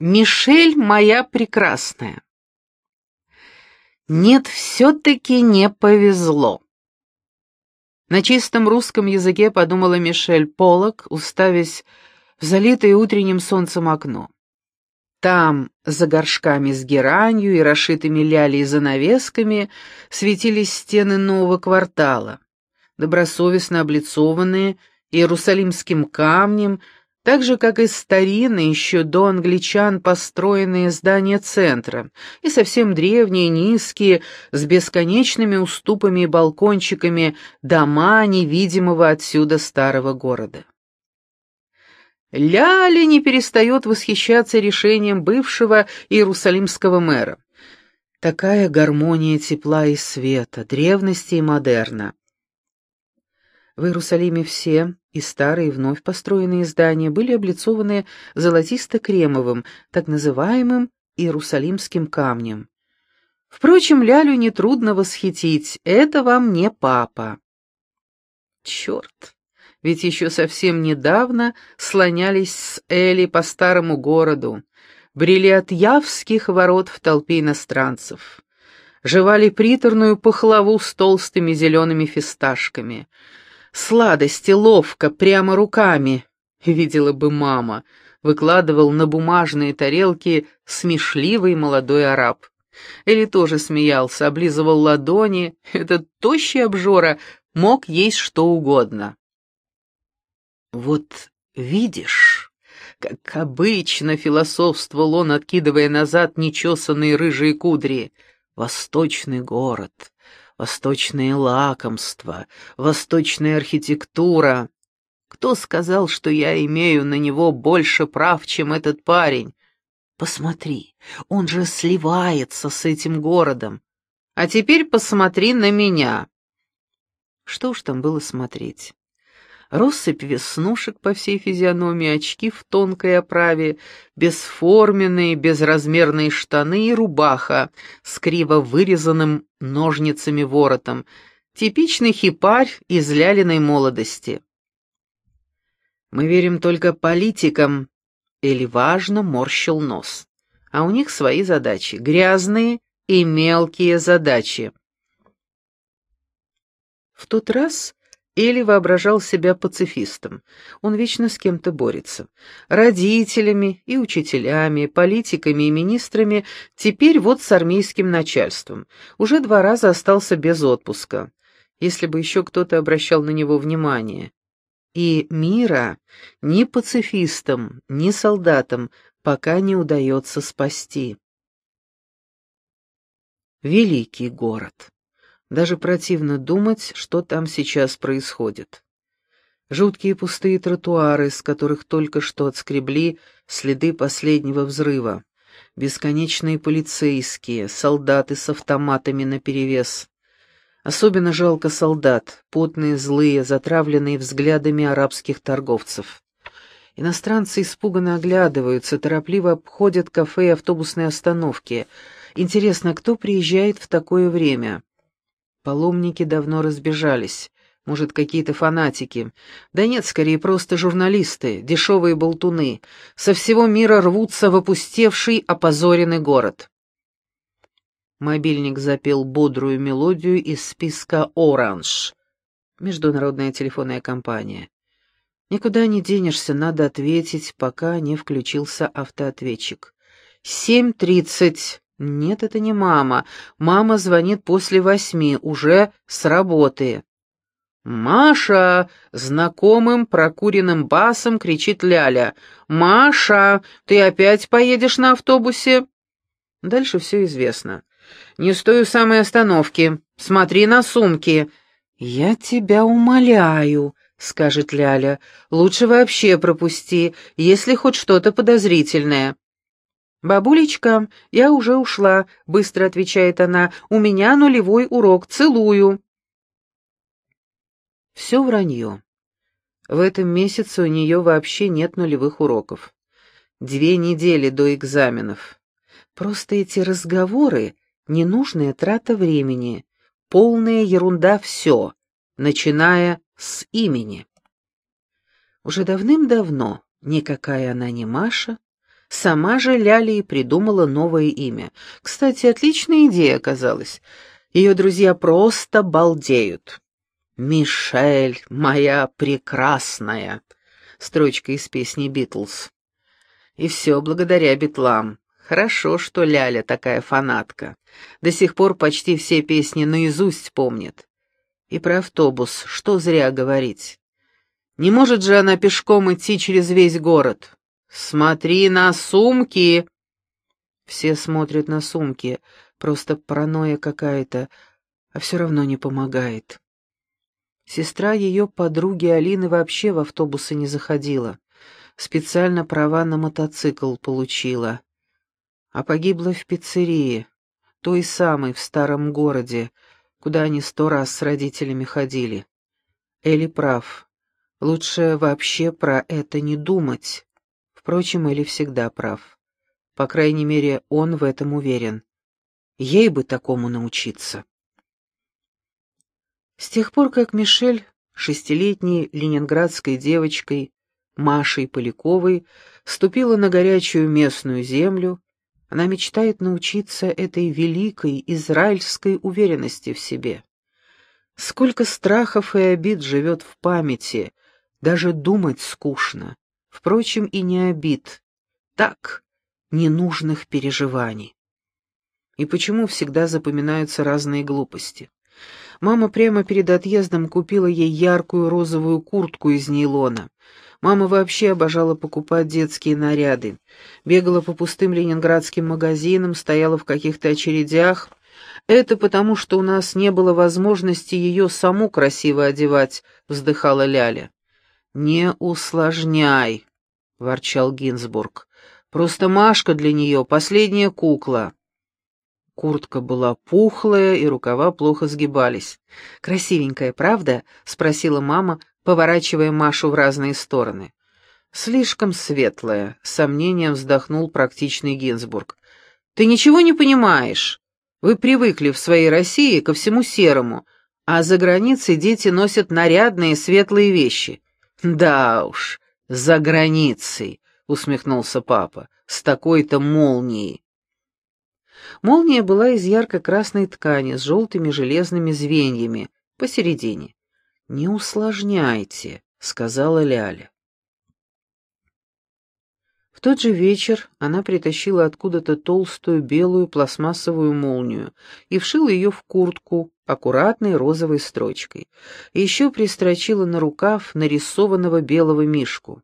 Мишель моя прекрасная. Нет, все-таки не повезло. На чистом русском языке подумала Мишель Полок, уставясь в залитое утренним солнцем окно. Там, за горшками с геранью и расшитыми лялей занавесками, светились стены нового квартала, добросовестно облицованные иерусалимским камнем, так же, как и старинные, еще до англичан построенные здания центра, и совсем древние, низкие, с бесконечными уступами и балкончиками дома невидимого отсюда старого города. Ляли не перестает восхищаться решением бывшего иерусалимского мэра. Такая гармония тепла и света, древности и модерна. В Иерусалиме все, и старые, вновь построенные здания, были облицованы золотисто-кремовым, так называемым Иерусалимским камнем. Впрочем, Лялю нетрудно восхитить, это вам не папа. Черт, ведь еще совсем недавно слонялись с Эли по старому городу, брели от Явских ворот в толпе иностранцев, жевали приторную пахлаву с толстыми зелеными фисташками — Сладости ловко, прямо руками, видела бы мама, выкладывал на бумажные тарелки смешливый молодой араб. Или тоже смеялся, облизывал ладони, этот тощий обжора мог есть что угодно. «Вот видишь...» Как обычно философствовал он, откидывая назад нечесанные рыжие кудри. Восточный город, Восточные лакомства, восточная архитектура. Кто сказал, что я имею на него больше прав, чем этот парень? Посмотри, он же сливается с этим городом. А теперь посмотри на меня. Что ж там было смотреть? Россыпь веснушек по всей физиономии, очки в тонкой оправе, бесформенные, безразмерные штаны и рубаха с криво вырезанным ножницами воротом, типичный хипарь из ляленой молодости. Мы верим только политикам, или важно морщил нос. А у них свои задачи, грязные и мелкие задачи. В тот раз или воображал себя пацифистом. Он вечно с кем-то борется. Родителями и учителями, политиками и министрами, теперь вот с армейским начальством. Уже два раза остался без отпуска. Если бы еще кто-то обращал на него внимание. И мира ни пацифистам, ни солдатам пока не удается спасти. Великий город. Даже противно думать, что там сейчас происходит. Жуткие пустые тротуары, с которых только что отскребли следы последнего взрыва. Бесконечные полицейские, солдаты с автоматами наперевес. Особенно жалко солдат, потные, злые, затравленные взглядами арабских торговцев. Иностранцы испуганно оглядываются, торопливо обходят кафе и автобусные остановки. Интересно, кто приезжает в такое время? Паломники давно разбежались. Может, какие-то фанатики. Да нет, скорее просто журналисты, дешевые болтуны. Со всего мира рвутся в опустевший, опозоренный город. Мобильник запел бодрую мелодию из списка «Оранж». Международная телефонная компания. Никуда не денешься, надо ответить, пока не включился автоответчик. «Семь тридцать». «Нет, это не мама. Мама звонит после восьми, уже с работы». «Маша!» — знакомым прокуренным басом кричит Ляля. «Маша, ты опять поедешь на автобусе?» Дальше все известно. «Не стою самой остановки. Смотри на сумки». «Я тебя умоляю», — скажет Ляля. «Лучше вообще пропусти, если хоть что-то подозрительное». «Бабулечка, я уже ушла», — быстро отвечает она. «У меня нулевой урок. Целую». Все вранье. В этом месяце у нее вообще нет нулевых уроков. Две недели до экзаменов. Просто эти разговоры — ненужная трата времени, полная ерунда все, начиная с имени. Уже давным-давно никакая она не Маша, Сама же Ляли придумала новое имя. Кстати, отличная идея оказалась. Ее друзья просто балдеют. «Мишель, моя прекрасная!» Строчка из песни «Битлз». И все благодаря битлам. Хорошо, что Ляля такая фанатка. До сих пор почти все песни наизусть помнит. И про автобус, что зря говорить. Не может же она пешком идти через весь город. «Смотри на сумки!» Все смотрят на сумки, просто паранойя какая-то, а все равно не помогает. Сестра ее подруги Алины вообще в автобусы не заходила. Специально права на мотоцикл получила. А погибла в пиццерии, той самой в старом городе, куда они сто раз с родителями ходили. Эли прав. Лучше вообще про это не думать. Впрочем, Эли всегда прав. По крайней мере, он в этом уверен. Ей бы такому научиться. С тех пор, как Мишель, шестилетней ленинградской девочкой, Машей Поляковой, ступила на горячую местную землю, она мечтает научиться этой великой израильской уверенности в себе. Сколько страхов и обид живет в памяти, даже думать скучно. Впрочем, и не обид. Так, ненужных переживаний. И почему всегда запоминаются разные глупости? Мама прямо перед отъездом купила ей яркую розовую куртку из нейлона. Мама вообще обожала покупать детские наряды. Бегала по пустым ленинградским магазинам, стояла в каких-то очередях. Это потому, что у нас не было возможности ее саму красиво одевать, вздыхала Ляля. «Не усложняй», — ворчал Гинзбург. «Просто Машка для нее последняя кукла». Куртка была пухлая, и рукава плохо сгибались. «Красивенькая, правда?» — спросила мама, поворачивая Машу в разные стороны. «Слишком светлая», — с сомнением вздохнул практичный Гинзбург. «Ты ничего не понимаешь. Вы привыкли в своей России ко всему серому, а за границей дети носят нарядные светлые вещи. «Да уж, за границей», — усмехнулся папа, — «с такой-то молнией». Молния была из ярко-красной ткани с желтыми железными звеньями посередине. «Не усложняйте», — сказала Ляля. В тот же вечер она притащила откуда-то толстую белую пластмассовую молнию и вшила ее в куртку аккуратной розовой строчкой. Еще пристрочила на рукав нарисованного белого мишку.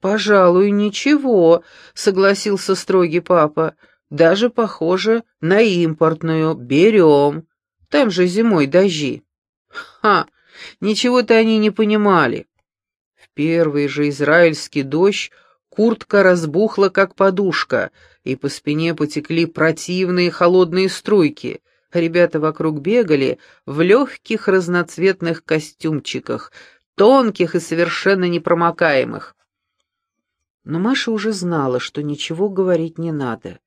«Пожалуй, ничего», — согласился строгий папа. «Даже похоже на импортную. Берем. Там же зимой дожди». «Ха! Ничего-то они не понимали». В первый же израильский дождь Куртка разбухла, как подушка, и по спине потекли противные холодные струйки. Ребята вокруг бегали в легких разноцветных костюмчиках, тонких и совершенно непромокаемых. Но Маша уже знала, что ничего говорить не надо.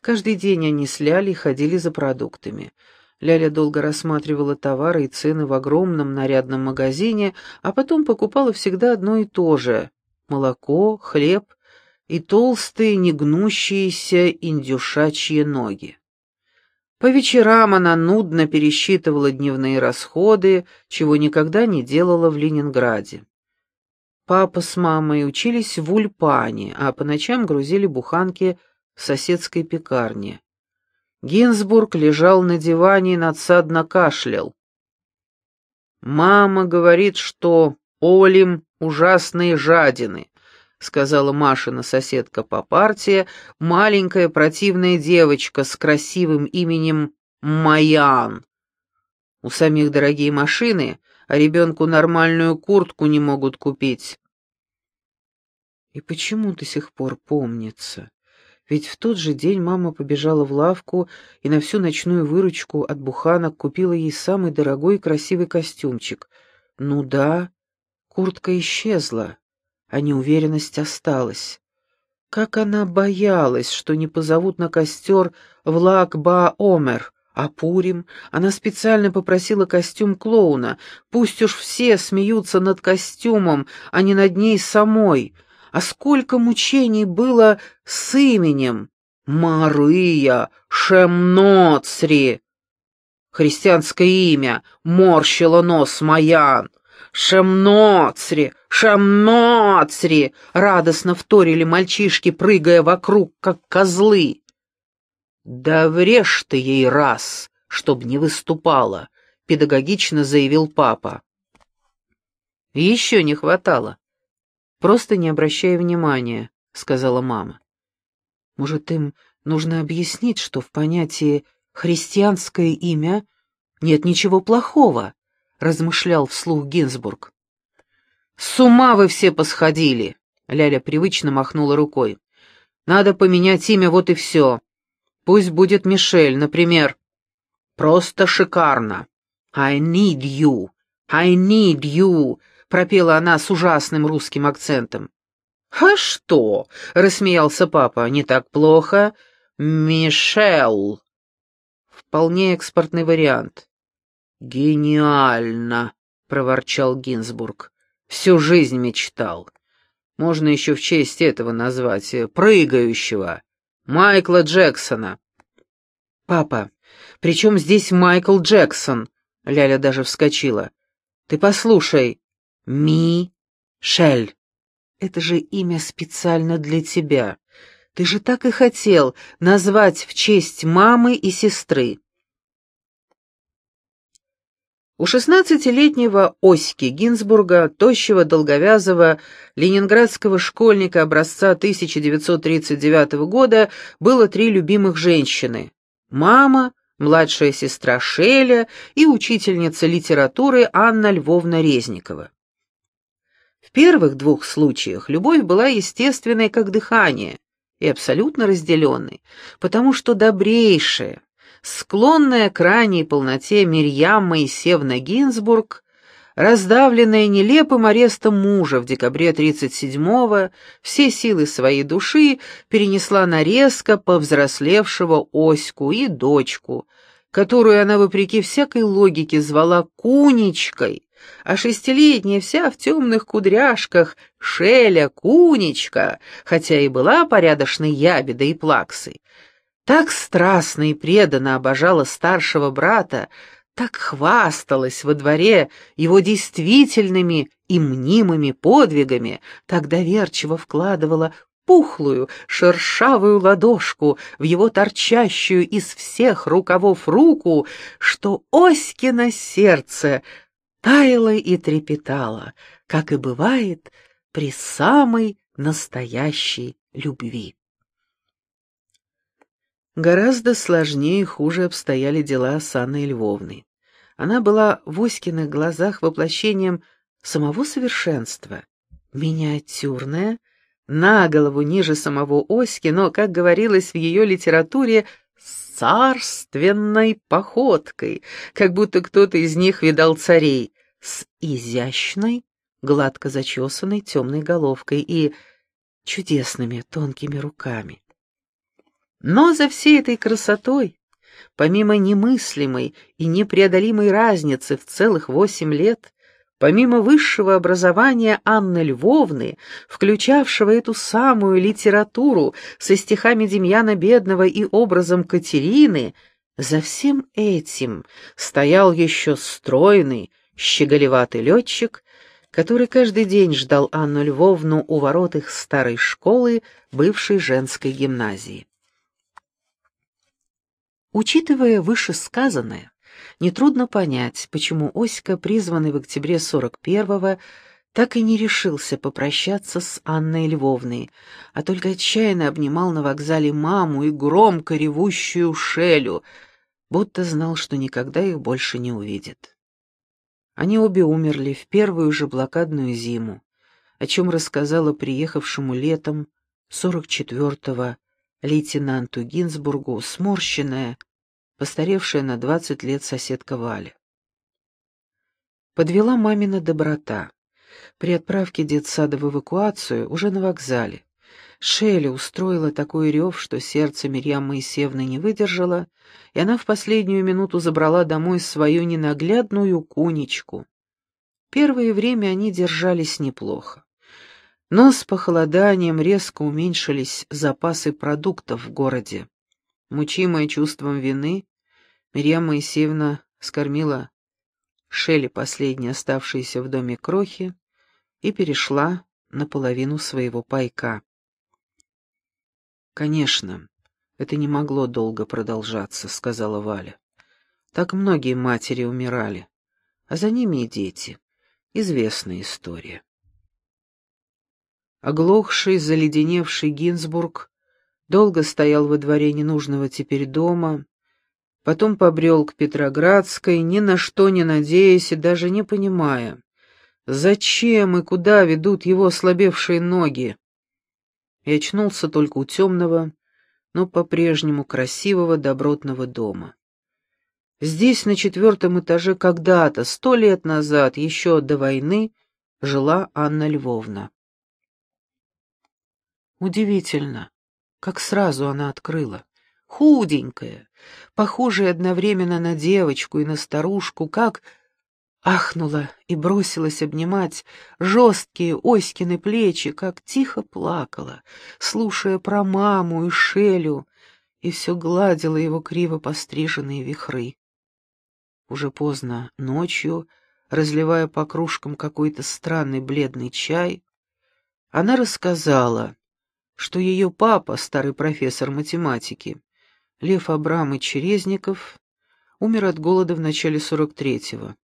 Каждый день они с Лялей ходили за продуктами. Ляля долго рассматривала товары и цены в огромном нарядном магазине, а потом покупала всегда одно и то же — молоко, хлеб и толстые негнущиеся индюшачьи ноги. По вечерам она нудно пересчитывала дневные расходы, чего никогда не делала в Ленинграде. Папа с мамой учились в Ульпане, а по ночам грузили буханки в соседской пекарне. Гинзбург лежал на диване и надсадно кашлял. «Мама говорит, что Олим ужасные жадины», сказала Машина соседка по партии, маленькая противная девочка с красивым именем Маян. У самих дорогие машины, а ребенку нормальную куртку не могут купить. И почему до сих пор помнится? Ведь в тот же день мама побежала в лавку и на всю ночную выручку от буханок купила ей самый дорогой и красивый костюмчик. Ну да, куртка исчезла а неуверенность осталась. Как она боялась, что не позовут на костер в Лак-Ба-Омер, а Пурим она специально попросила костюм клоуна, пусть уж все смеются над костюмом, а не над ней самой. А сколько мучений было с именем Мария Шемноцри! Христианское имя морщило нос Маян. «Шемноцри! Шемноцри!» — радостно вторили мальчишки, прыгая вокруг, как козлы. «Да врежь ты ей раз, чтоб не выступала», — педагогично заявил папа. «Еще не хватало. Просто не обращай внимания», — сказала мама. «Может, им нужно объяснить, что в понятии «христианское имя» нет ничего плохого?» — размышлял вслух Гинзбург. «С ума вы все посходили!» — Ляля привычно махнула рукой. «Надо поменять имя, вот и все. Пусть будет Мишель, например. Просто шикарно. I need you, I need you!» — пропела она с ужасным русским акцентом. «А что?» — рассмеялся папа. «Не так плохо. Мишел». Вполне экспортный вариант. «Гениально!» — проворчал Гинзбург. «Всю жизнь мечтал. Можно еще в честь этого назвать, э, прыгающего, Майкла Джексона». «Папа, при чем здесь Майкл Джексон?» Ляля даже вскочила. «Ты послушай. Ми-Шель. Это же имя специально для тебя. Ты же так и хотел назвать в честь мамы и сестры». У шестнадцатилетнего Оськи Гинзбурга, тощего, долговязого, ленинградского школьника образца 1939 года, было три любимых женщины. Мама, младшая сестра Шеля и учительница литературы Анна Львовна Резникова. В первых двух случаях любовь была естественной, как дыхание, и абсолютно разделенной, потому что добрейшая, склонная к ранней полноте Мирьям Моисевна Гинзбург, раздавленная нелепым арестом мужа в декабре 37-го, все силы своей души перенесла на резко повзрослевшего Оську и дочку, которую она, вопреки всякой логике, звала Кунечкой, а шестилетняя вся в темных кудряшках Шеля Кунечка, хотя и была порядочной ябедой и плаксой, так страстно и преданно обожала старшего брата, так хвасталась во дворе его действительными и мнимыми подвигами, так доверчиво вкладывала пухлую, шершавую ладошку в его торчащую из всех рукавов руку, что Оськино сердце таяло и трепетало, как и бывает при самой настоящей любви. Гораздо сложнее и хуже обстояли дела с Анной Львовной. Она была в Оськиных глазах воплощением самого совершенства. Миниатюрная, на голову ниже самого Оськи, но, как говорилось в ее литературе, с царственной походкой, как будто кто-то из них видал царей, с изящной, гладко зачесанной темной головкой и чудесными тонкими руками. Но за всей этой красотой, помимо немыслимой и непреодолимой разницы в целых восемь лет, помимо высшего образования Анны Львовны, включавшего эту самую литературу со стихами Демьяна Бедного и образом Катерины, за всем этим стоял еще стройный, щеголеватый летчик, который каждый день ждал Анну Львовну у ворот их старой школы, бывшей женской гимназии. Учитывая вышесказанное, нетрудно понять, почему Оська, призванный в октябре 41-го, так и не решился попрощаться с Анной Львовной, а только отчаянно обнимал на вокзале маму и громко ревущую Шелю, будто знал, что никогда их больше не увидит. Они обе умерли в первую же блокадную зиму, о чем рассказала приехавшему летом 44-го лейтенанту Гинзбургу сморщенная, постаревшая на двадцать лет соседка Валя. Подвела мамина доброта. При отправке детсада в эвакуацию уже на вокзале. Шелли устроила такой рев, что сердце Мирьям Моисеевны не выдержало, и она в последнюю минуту забрала домой свою ненаглядную кунечку. Первое время они держались неплохо. Но с похолоданием резко уменьшились запасы продуктов в городе. Мучимая чувством вины, Мирьям Моисеевна скормила Шелли последние оставшиеся в доме крохи и перешла на половину своего пайка. «Конечно, это не могло долго продолжаться», — сказала Валя. «Так многие матери умирали, а за ними и дети. Известная история». Оглохший, заледеневший Гинзбург долго стоял во дворе ненужного теперь дома, потом побрел к Петроградской, ни на что не надеясь и даже не понимая, зачем и куда ведут его ослабевшие ноги. И очнулся только у темного, но по-прежнему красивого добротного дома. Здесь, на четвертом этаже, когда-то, сто лет назад, еще до войны, жила Анна Львовна. Удивительно, как сразу она открыла. Худенькая, похожая одновременно на девочку и на старушку, как ахнула и бросилась обнимать жесткие Оськины плечи, как тихо плакала, слушая про маму и Шелю, и все гладила его криво постриженные вихры. Уже поздно ночью, разливая по кружкам какой-то странный бледный чай, она рассказала, что ее папа, старый профессор математики, Лев Абрамович Резников, умер от голода в начале сорок третьего.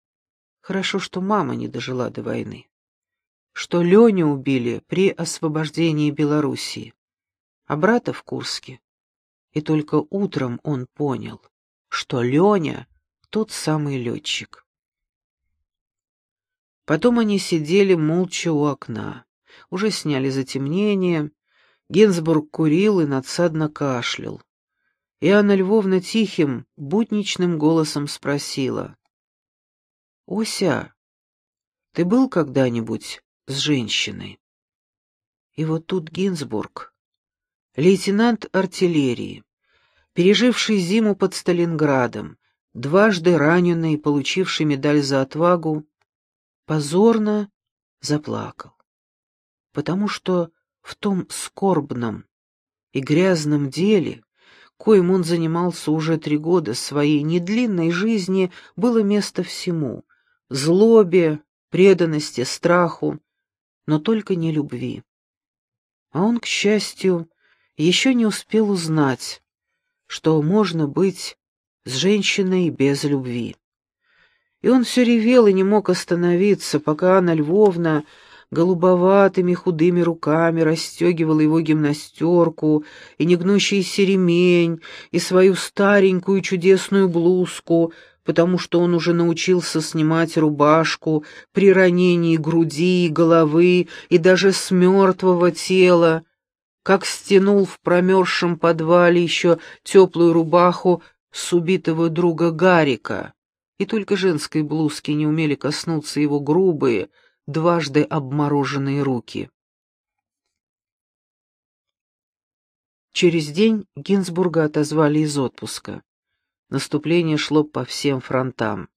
Хорошо, что мама не дожила до войны. Что Леню убили при освобождении Белоруссии, а брата в Курске. И только утром он понял, что Леня — тот самый летчик. Потом они сидели молча у окна. Уже сняли затемнение. Генсбург курил и надсадно кашлял. И Анна Львовна тихим, будничным голосом спросила. «Ося, ты был когда-нибудь с женщиной?» И вот тут Гинзбург, лейтенант артиллерии, переживший зиму под Сталинградом, дважды раненый и получивший медаль за отвагу, позорно заплакал, потому что в том скорбном и грязном деле коим он занимался уже три года своей недлинной жизни, было место всему — злобе, преданности, страху, но только не любви. А он, к счастью, еще не успел узнать, что можно быть с женщиной без любви. И он все ревел и не мог остановиться, пока Анна Львовна голубоватыми худыми руками расстегивала его гимнастерку и негнущийся ремень, и свою старенькую чудесную блузку, потому что он уже научился снимать рубашку при ранении груди, головы и даже с мертвого тела, как стянул в промерзшем подвале еще теплую рубаху с убитого друга Гарика, и только женской блузки не умели коснуться его грубые, дважды обмороженные руки. Через день Гинзбурга отозвали из отпуска. Наступление шло по всем фронтам.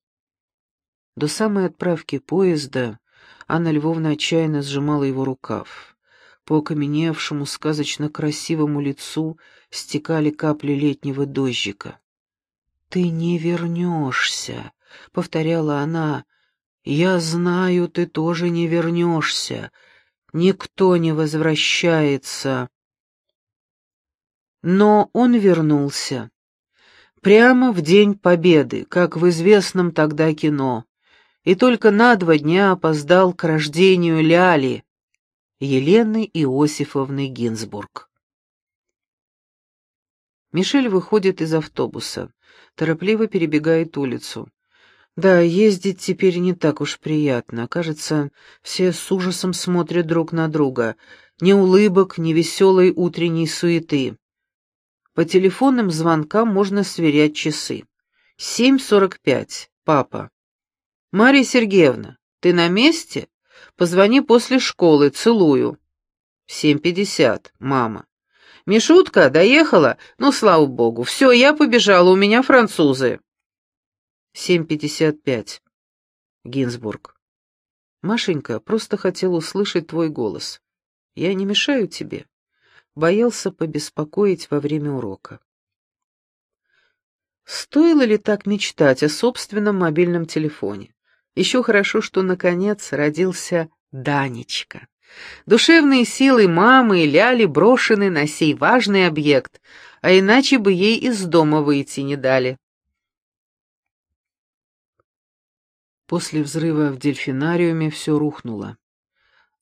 До самой отправки поезда Анна Львовна отчаянно сжимала его рукав. По окаменевшему, сказочно красивому лицу стекали капли летнего дождика. «Ты не вернешься», — повторяла она, «Я знаю, ты тоже не вернешься. Никто не возвращается». Но он вернулся. Прямо в День Победы, как в известном тогда кино, и только на два дня опоздал к рождению Ляли, Елены Иосифовны Гинзбург. Мишель выходит из автобуса, торопливо перебегает улицу. Да, ездить теперь не так уж приятно. Кажется, все с ужасом смотрят друг на друга. Ни улыбок, ни веселой утренней суеты. По телефонным звонкам можно сверять часы. Семь сорок пять. Папа. Мария Сергеевна, ты на месте? Позвони после школы, целую. Семь пятьдесят. Мама. Мишутка, доехала? Ну, слава богу. Все, я побежала, у меня французы. 7.55. Гинзбург. Машенька просто хотела услышать твой голос. Я не мешаю тебе?» Боялся побеспокоить во время урока. Стоило ли так мечтать о собственном мобильном телефоне? Еще хорошо, что, наконец, родился Данечка. Душевные силы мамы и Ляли брошены на сей важный объект, а иначе бы ей из дома выйти не дали. После взрыва в дельфинариуме все рухнуло,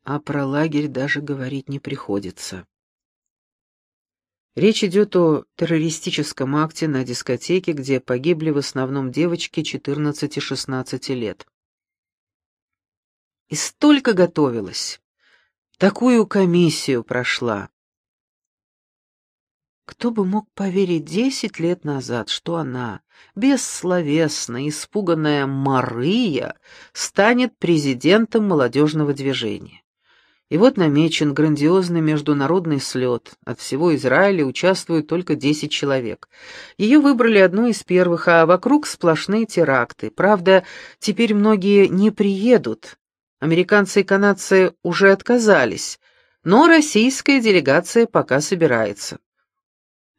а про лагерь даже говорить не приходится. Речь идет о террористическом акте на дискотеке, где погибли в основном девочки 14-16 лет. И столько готовилась. Такую комиссию прошла. Кто бы мог поверить десять лет назад, что она, бессловесная, испуганная Мария, станет президентом молодежного движения? И вот намечен грандиозный международный слет. От всего Израиля участвуют только 10 человек. Ее выбрали одну из первых, а вокруг сплошные теракты. Правда, теперь многие не приедут. Американцы и канадцы уже отказались, но российская делегация пока собирается.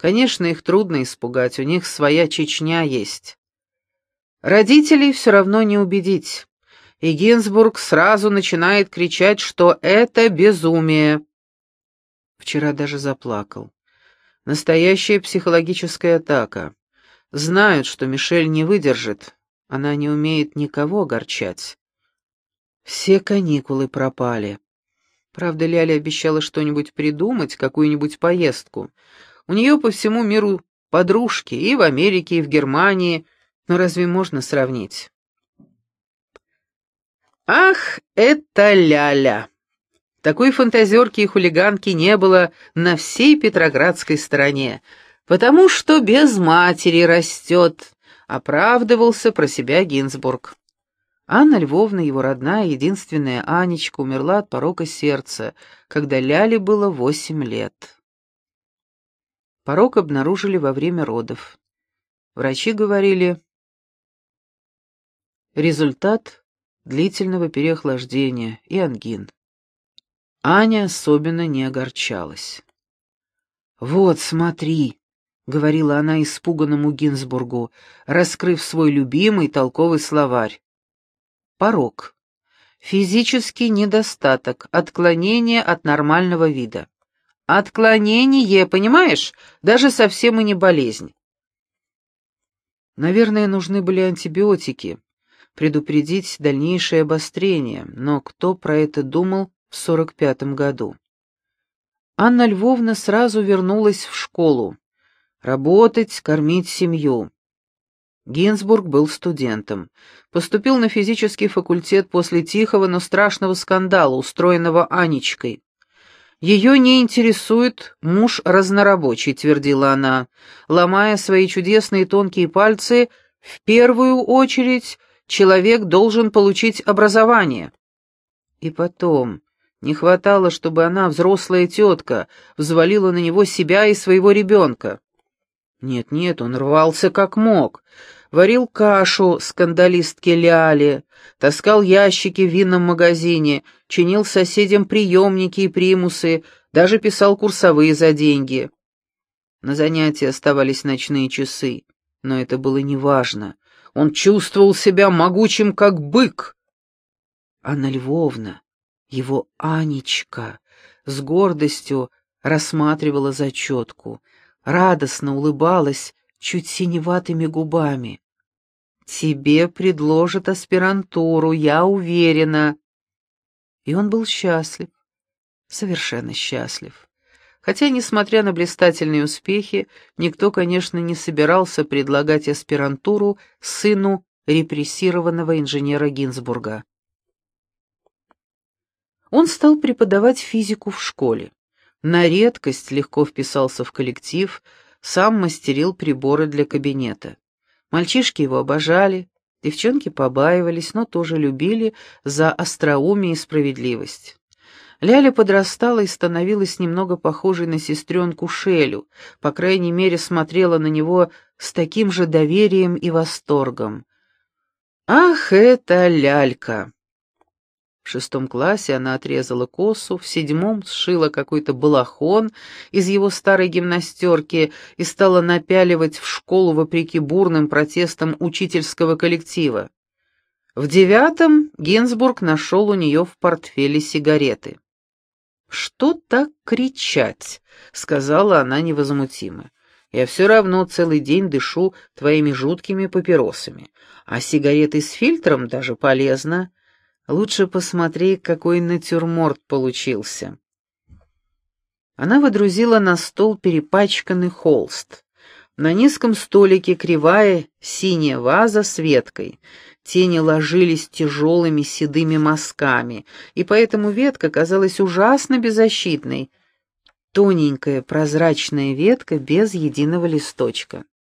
Конечно, их трудно испугать, у них своя Чечня есть. Родителей все равно не убедить и Гинзбург сразу начинает кричать, что это безумие. Вчера даже заплакал. Настоящая психологическая атака. Знают, что Мишель не выдержит. Она не умеет никого огорчать. Все каникулы пропали. Правда, Ляля обещала что-нибудь придумать, какую-нибудь поездку. У нее по всему миру подружки, и в Америке, и в Германии. Но разве можно сравнить? Ах, это ляля! Такой фантазерки и хулиганки не было на всей Петроградской стороне, потому что без матери растет, оправдывался про себя Гинзбург. Анна Львовна, его родная, единственная Анечка, умерла от порока сердца, когда Ляле было восемь лет. Порок обнаружили во время родов. Врачи говорили... Результат длительного переохлаждения и ангин. Аня особенно не огорчалась. «Вот, смотри», — говорила она испуганному Гинзбургу, раскрыв свой любимый толковый словарь. «Порог. Физический недостаток, отклонение от нормального вида. Отклонение, понимаешь, даже совсем и не болезнь. Наверное, нужны были антибиотики, предупредить дальнейшее обострение, но кто про это думал в 45-м году? Анна Львовна сразу вернулась в школу. Работать, кормить семью. Гинзбург был студентом. Поступил на физический факультет после тихого, но страшного скандала, устроенного Анечкой. «Ее не интересует муж разнорабочий», — твердила она, ломая свои чудесные тонкие пальцы, в первую очередь человек должен получить образование. И потом, не хватало, чтобы она, взрослая тетка, взвалила на него себя и своего ребенка. Нет-нет, он рвался как мог. Варил кашу скандалистке Ляле, таскал ящики в винном магазине, чинил соседям приемники и примусы, даже писал курсовые за деньги. На занятия оставались ночные часы, но это было неважно. Он чувствовал себя могучим, как бык. Анна Львовна, его Анечка, с гордостью рассматривала зачетку, радостно улыбалась чуть синеватыми губами. «Тебе предложат аспирантуру, я уверена». И он был счастлив, совершенно счастлив. Хотя, несмотря на блистательные успехи, никто, конечно, не собирался предлагать аспирантуру сыну репрессированного инженера Гинзбурга. Он стал преподавать физику в школе. На редкость легко вписался в коллектив, сам мастерил приборы для кабинета. Мальчишки его обожали, девчонки побаивались, но тоже любили за остроумие и справедливость. Ляля подрастала и становилась немного похожей на сестренку Шелю, по крайней мере, смотрела на него с таким же доверием и восторгом. «Ах, это лялька!» Шестом классе она отрезала косу, в седьмом сшила какой-то балахон из его старой гимнастерки и стала напяливать в школу вопреки бурным протестам учительского коллектива. В девятом Гинзбург нашел у нее в портфеле сигареты. «Что так кричать?» — сказала она невозмутимо. «Я все равно целый день дышу твоими жуткими папиросами, а сигареты с фильтром даже полезно. Лучше посмотри, какой натюрморт получился». Она водрузила на стол перепачканный холст. На низком столике кривая синяя ваза с веткой — Тени ложились тяжелыми седыми мазками, и поэтому ветка казалась ужасно беззащитной. Тоненькая прозрачная ветка без единого листочка.